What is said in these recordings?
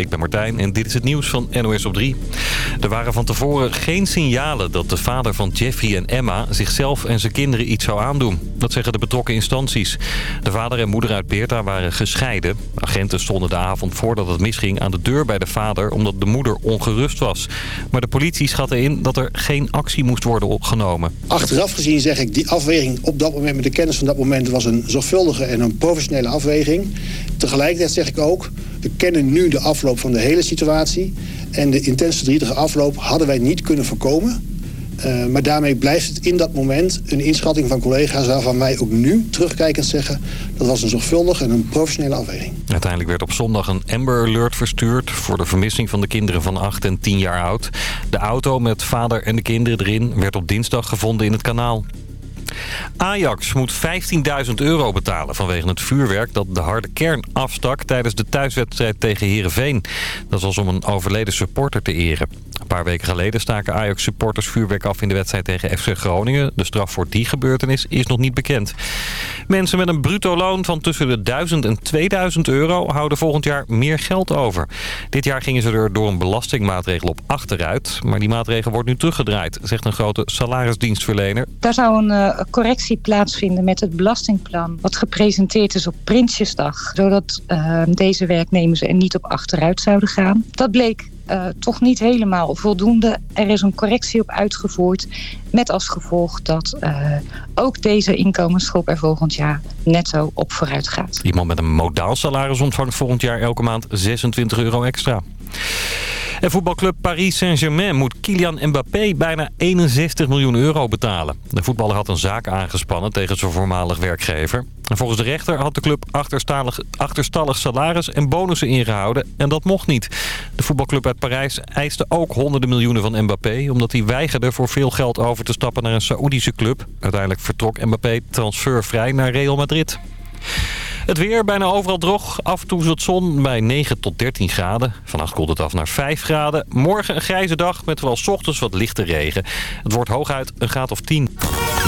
ik ben Martijn en dit is het nieuws van NOS op 3. Er waren van tevoren geen signalen dat de vader van Jeffrey en Emma zichzelf en zijn kinderen iets zou aandoen. Dat zeggen de betrokken instanties. De vader en moeder uit Beerta waren gescheiden. Agenten stonden de avond voordat het misging aan de deur bij de vader omdat de moeder ongerust was. Maar de politie schatte in dat er geen actie moest worden opgenomen. Achteraf gezien zeg ik, die afweging op dat moment met de kennis van dat moment was een zorgvuldige en een professionele afweging. Tegelijkertijd zeg ik ook, we kennen nu de afloop van de hele situatie. En de intense verdrietige afloop hadden wij niet kunnen voorkomen. Uh, maar daarmee blijft het in dat moment een inschatting van collega's... waarvan wij ook nu terugkijkend zeggen... dat was een zorgvuldige en een professionele afweging. Uiteindelijk werd op zondag een Amber Alert verstuurd... voor de vermissing van de kinderen van 8 en 10 jaar oud. De auto met vader en de kinderen erin werd op dinsdag gevonden in het kanaal. Ajax moet 15.000 euro betalen vanwege het vuurwerk dat de harde kern afstak tijdens de thuiswedstrijd tegen Heerenveen. Dat was om een overleden supporter te eren. Een paar weken geleden staken Ajax-supporters vuurwerk af in de wedstrijd tegen FC Groningen. De straf voor die gebeurtenis is nog niet bekend. Mensen met een bruto loon van tussen de 1000 en 2000 euro houden volgend jaar meer geld over. Dit jaar gingen ze er door een belastingmaatregel op achteruit. Maar die maatregel wordt nu teruggedraaid, zegt een grote salarisdienstverlener. Daar zou een uh, correctie plaatsvinden met het belastingplan... wat gepresenteerd is op Prinsjesdag. Zodat uh, deze werknemers er niet op achteruit zouden gaan. Dat bleek uh, toch niet helemaal voldoende. Er is een correctie op uitgevoerd met als gevolg dat uh, ook deze inkomensgroep er volgend jaar netto op vooruit gaat. Iemand met een modaal salaris ontvangt volgend jaar elke maand 26 euro extra. En voetbalclub Paris Saint-Germain moet Kylian Mbappé bijna 61 miljoen euro betalen. De voetballer had een zaak aangespannen tegen zijn voormalig werkgever. En volgens de rechter had de club achterstallig, achterstallig salaris en bonussen ingehouden. En dat mocht niet. De voetbalclub uit Parijs eiste ook honderden miljoenen van Mbappé... omdat hij weigerde voor veel geld over te stappen naar een Saoedische club. Uiteindelijk vertrok Mbappé transfervrij naar Real Madrid. Het weer bijna overal droog. Af en toe zat zon bij 9 tot 13 graden. Vannacht koelt het af naar 5 graden. Morgen een grijze dag met vooral ochtends wat lichte regen. Het wordt hooguit een graad of 10.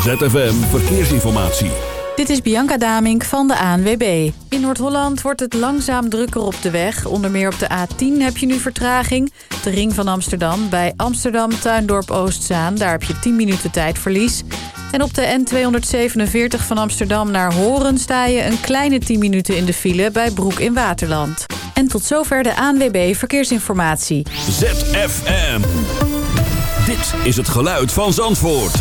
ZFM Verkeersinformatie. Dit is Bianca Damink van de ANWB. In Noord-Holland wordt het langzaam drukker op de weg. Onder meer op de A10 heb je nu vertraging. De ring van Amsterdam bij Amsterdam Tuindorp Oostzaan. Daar heb je 10 minuten tijdverlies. En op de N247 van Amsterdam naar Horen sta je een kleine 10 minuten in de file bij Broek in Waterland. En tot zover de ANWB Verkeersinformatie. ZFM. Dit is het geluid van Zandvoort.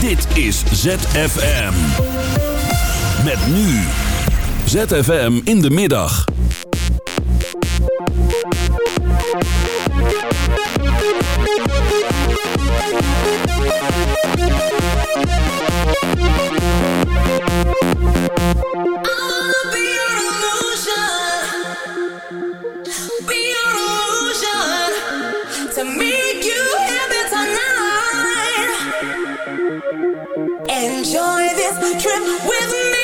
Dit is ZFM. Met nu. ZFM in de middag. Enjoy this trip with me.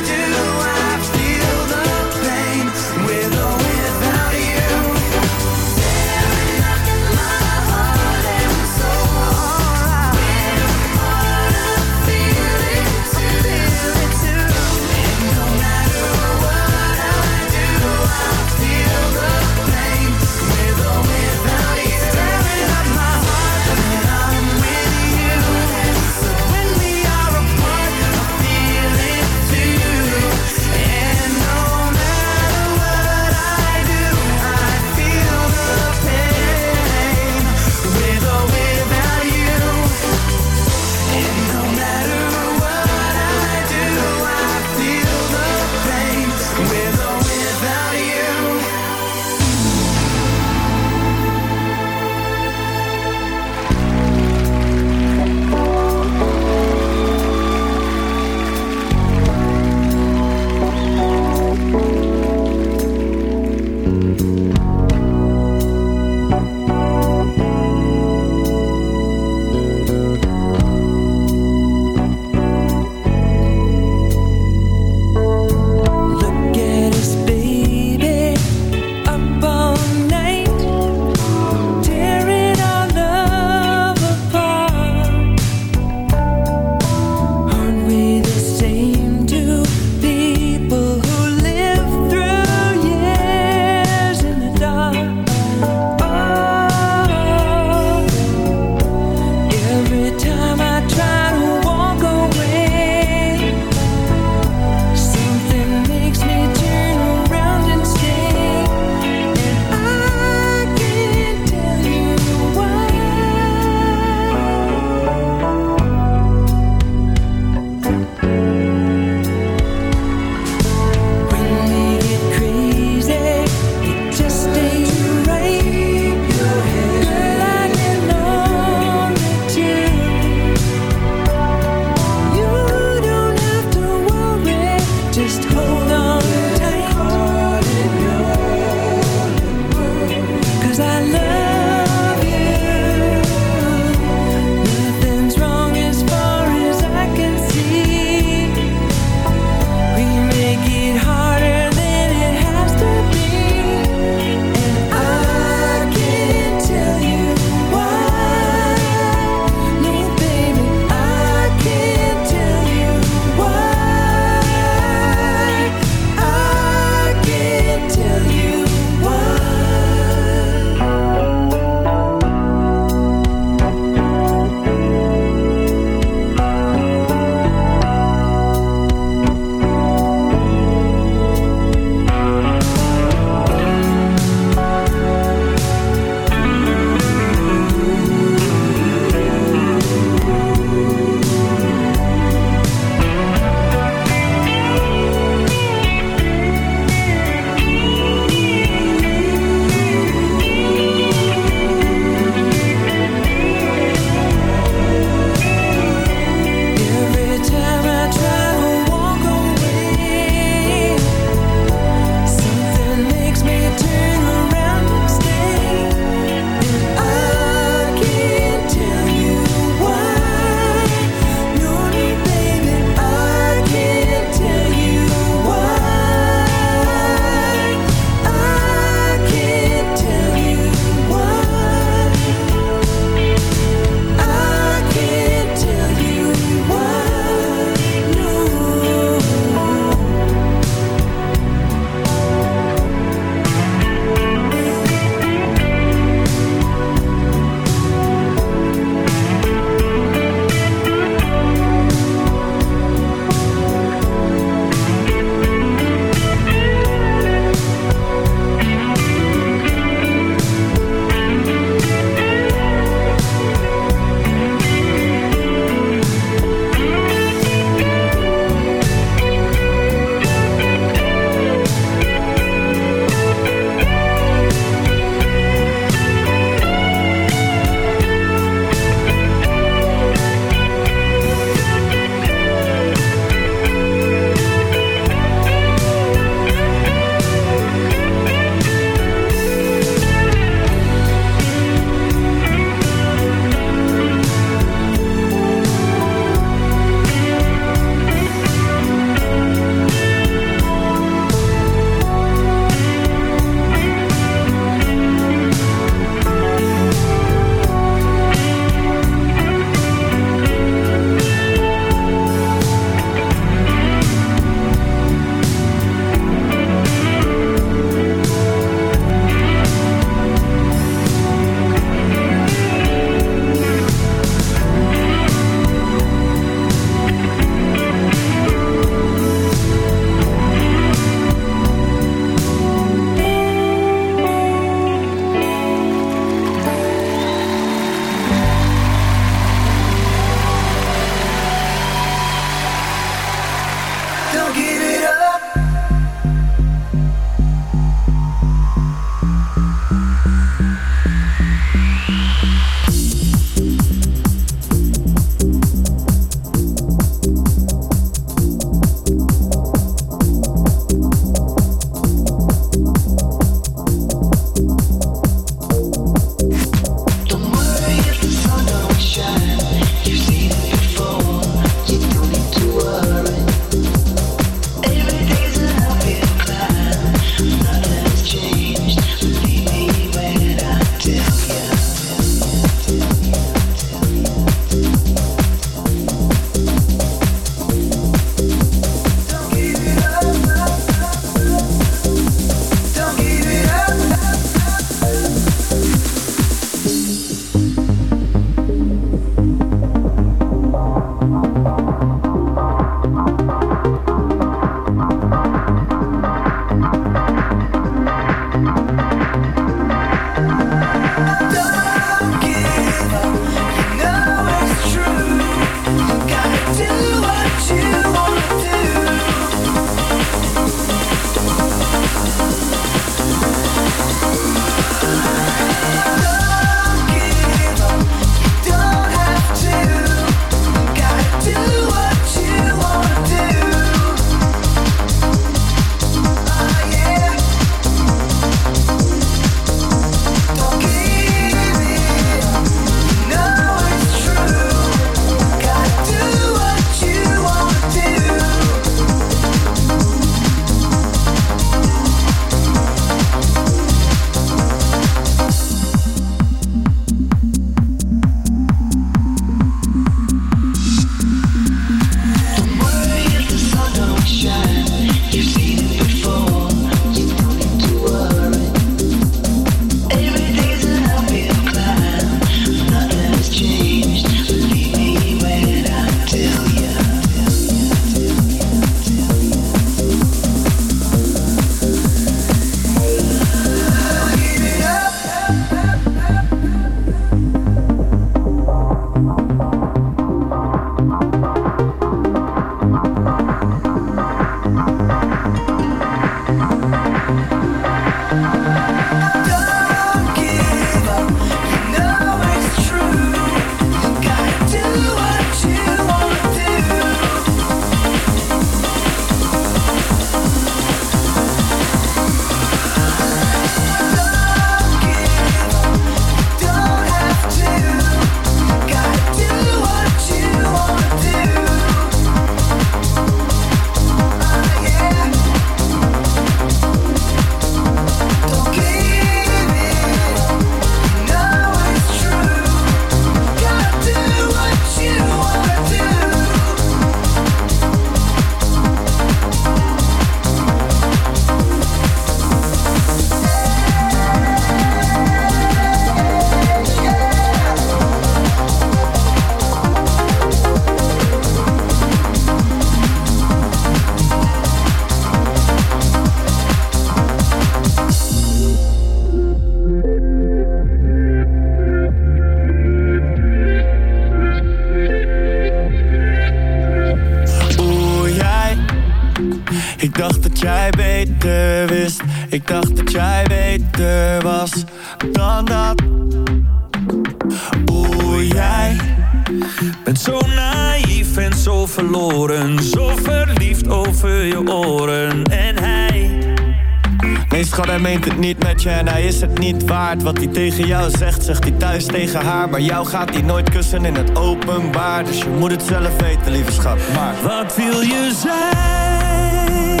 meent het niet met je en hij is het niet waard. Wat hij tegen jou zegt, zegt hij thuis tegen haar. Maar jou gaat hij nooit kussen in het openbaar. Dus je moet het zelf weten, lieve schat. Maar wat wil je zijn?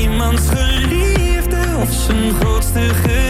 Iemands geliefde of zijn grootste geheim.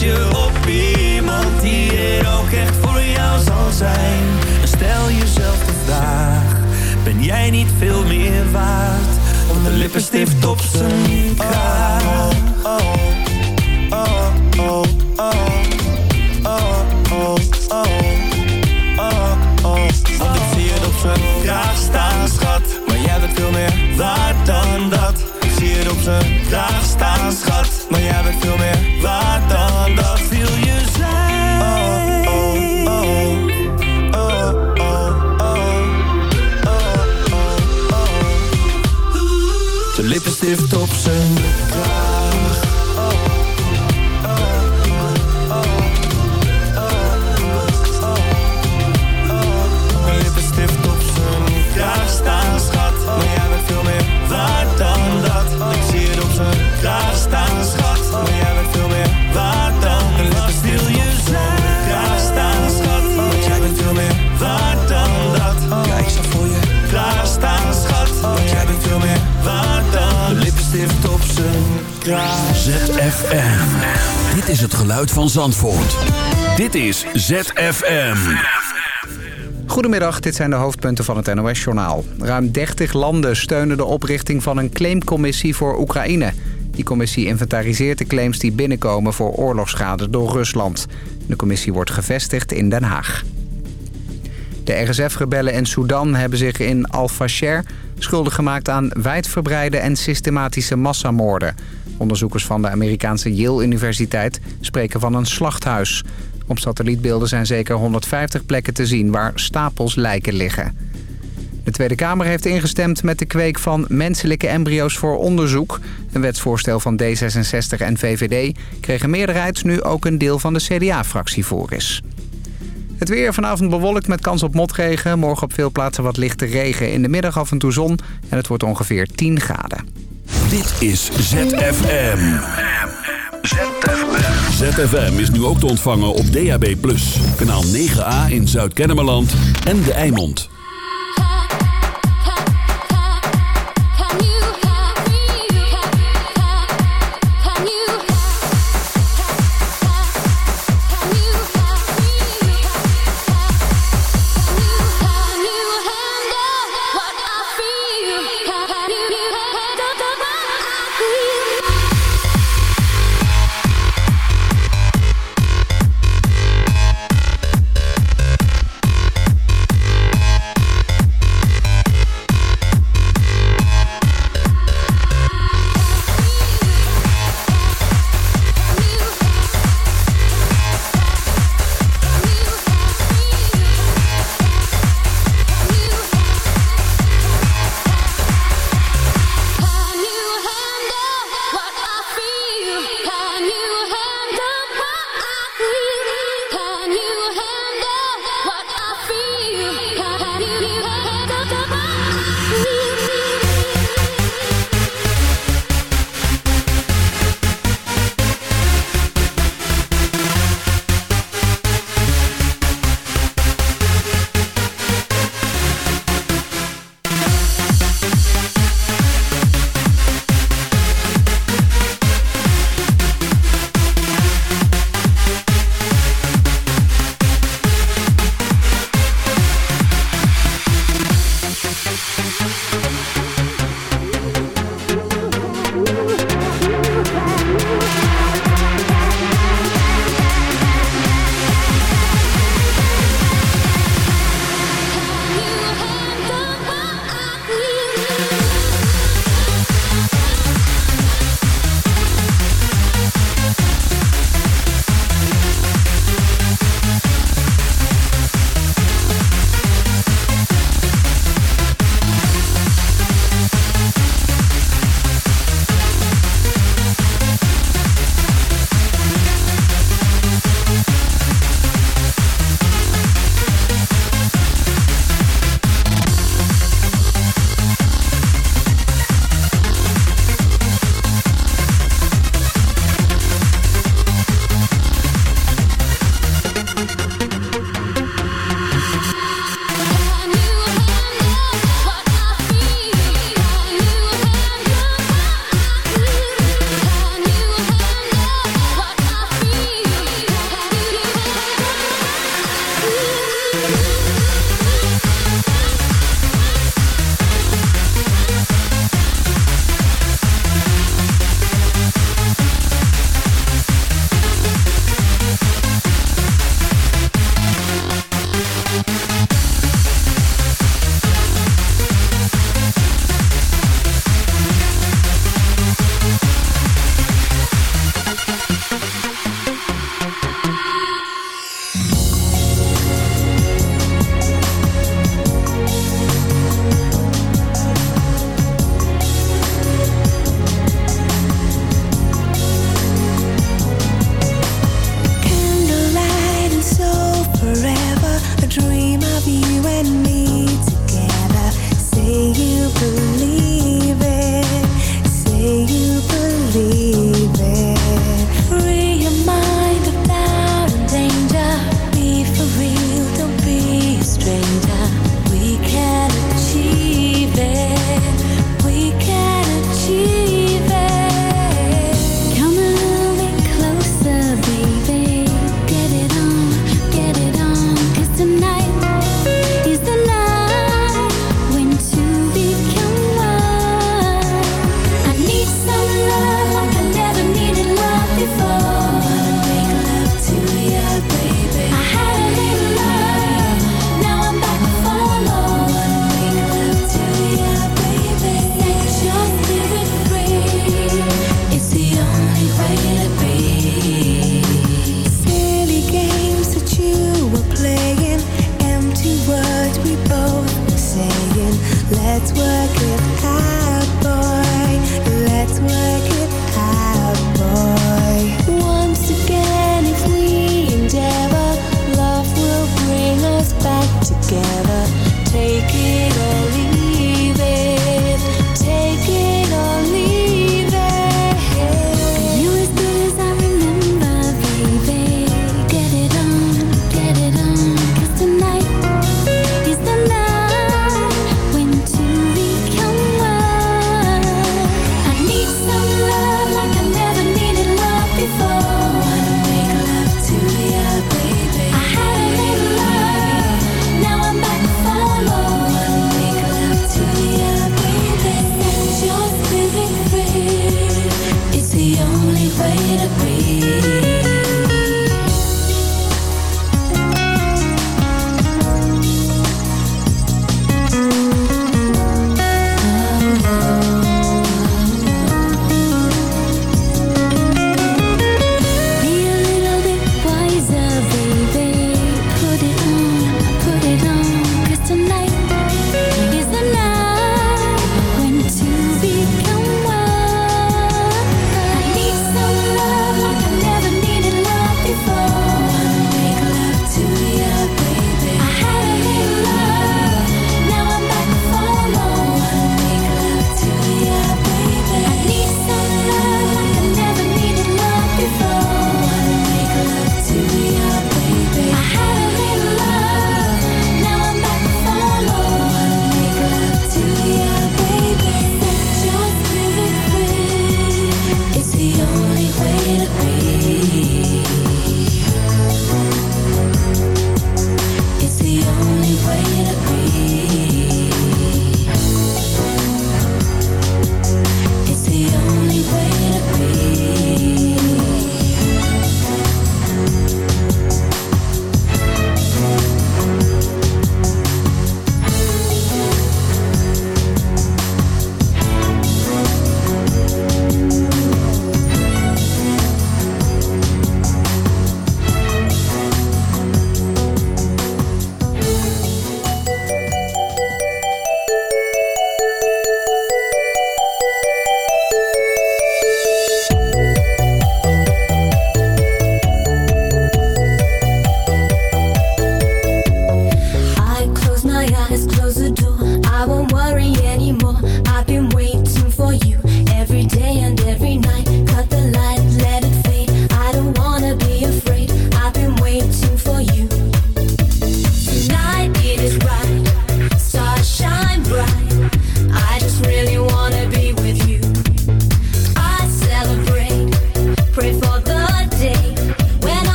Je op iemand die er ook echt voor jou zal zijn? Stel jezelf de vraag, ben jij niet veel meer waard? Dan de lippenstift op zijn kraag. Oh, oh, oh, oh, oh, oh, oh. Want ik zie het op zijn kraag staan, schat. Maar jij bent veel meer waard dan dat. Op zijn kraag staan, schat. Maar jij bent veel meer waard dan dat. Wil je zijn? Oh, oh, oh. Oh, oh, oh. Oh, oh, oh. De lippenstift op zijn. ZFM. Dit is het geluid van Zandvoort. Dit is ZFM. Goedemiddag, dit zijn de hoofdpunten van het NOS-journaal. Ruim 30 landen steunen de oprichting van een claimcommissie voor Oekraïne. Die commissie inventariseert de claims die binnenkomen voor oorlogsschade door Rusland. De commissie wordt gevestigd in Den Haag. De RSF-rebellen in Sudan hebben zich in Al-Fasher schuldig gemaakt aan wijdverbreide en systematische massamoorden. Onderzoekers van de Amerikaanse Yale-universiteit spreken van een slachthuis. Op satellietbeelden zijn zeker 150 plekken te zien waar stapels lijken liggen. De Tweede Kamer heeft ingestemd met de kweek van menselijke embryo's voor onderzoek. Een wetsvoorstel van D66 en VVD kreeg een meerderheid nu ook een deel van de CDA-fractie voor is. Het weer vanavond bewolkt met kans op motregen. Morgen op veel plaatsen wat lichte regen. In de middag af en toe zon. En het wordt ongeveer 10 graden. Dit is ZFM. ZFM is nu ook te ontvangen op DAB+. Kanaal 9A in Zuid-Kennemerland en De Eimond.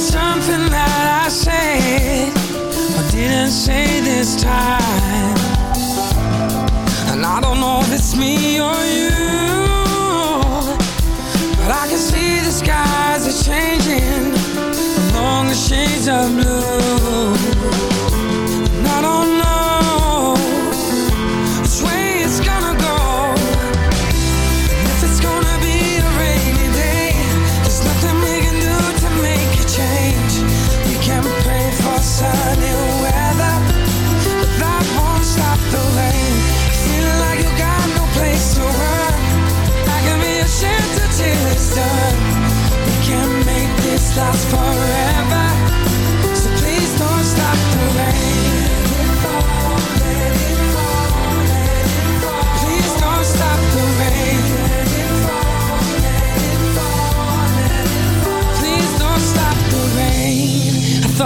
something that I said I didn't say this time. And I don't know if it's me or you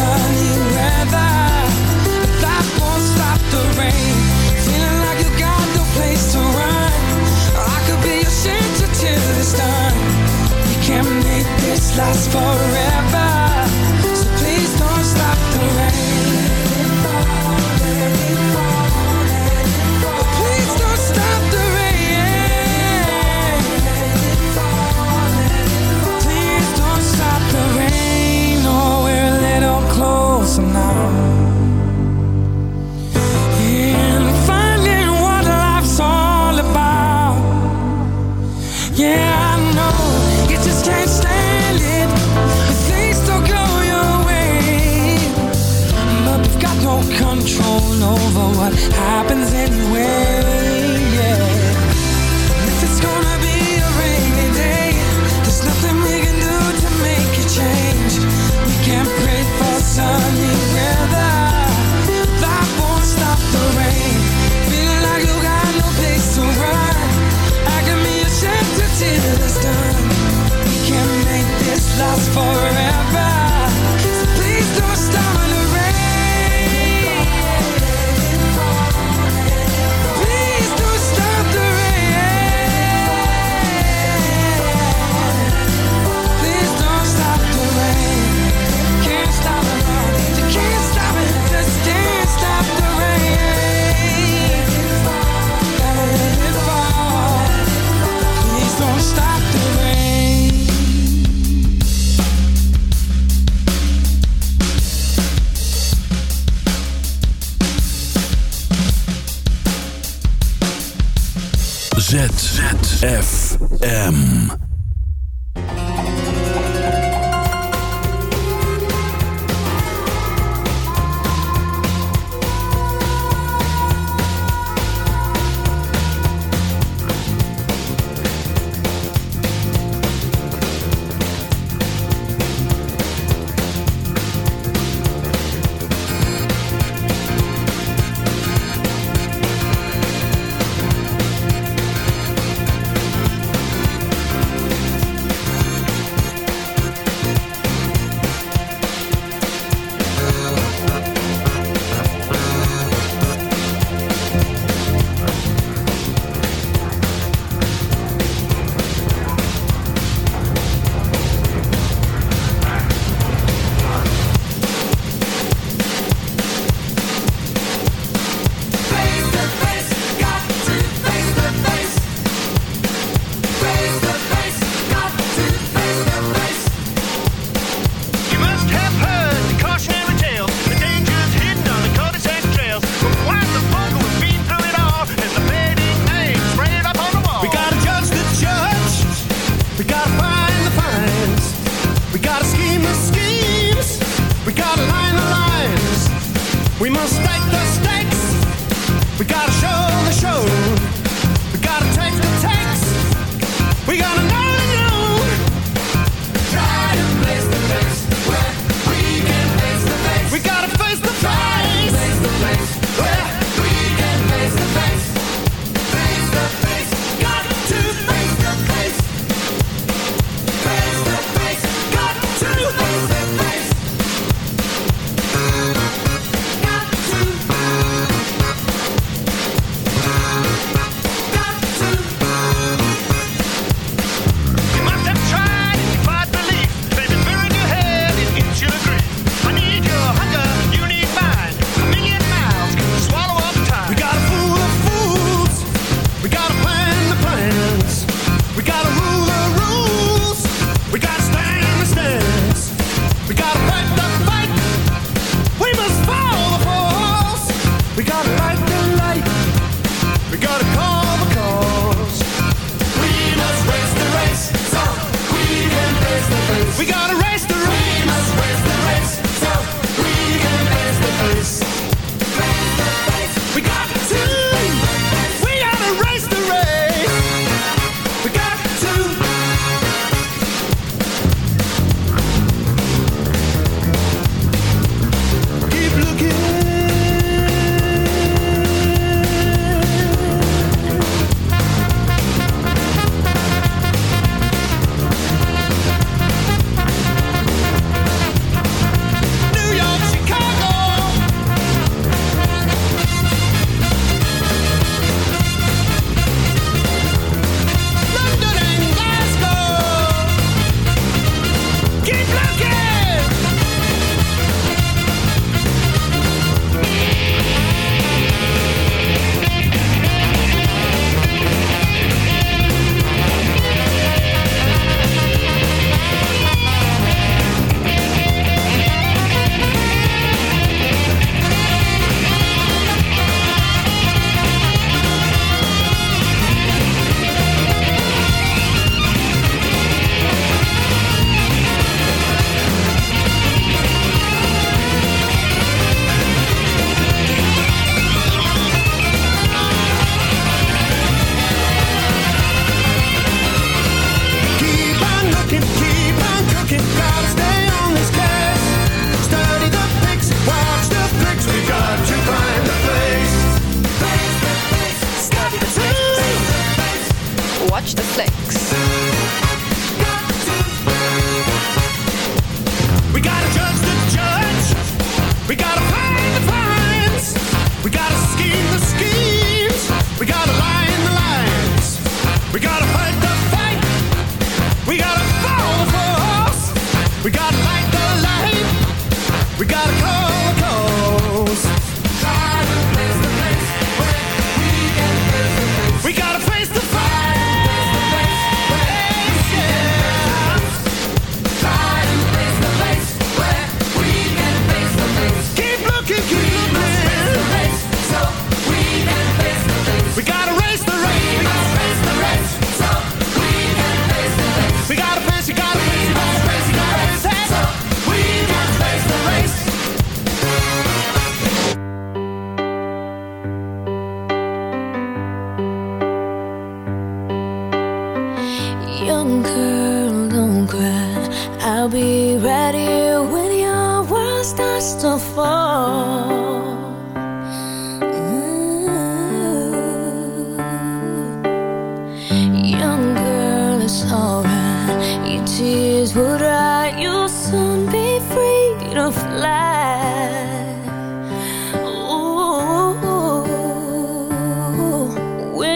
Sunny weather. That won't stop the rain.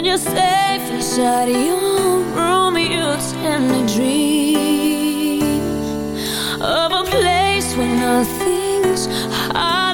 when you say Facciario, Romeo, tend to dream of a place where nothing's hard.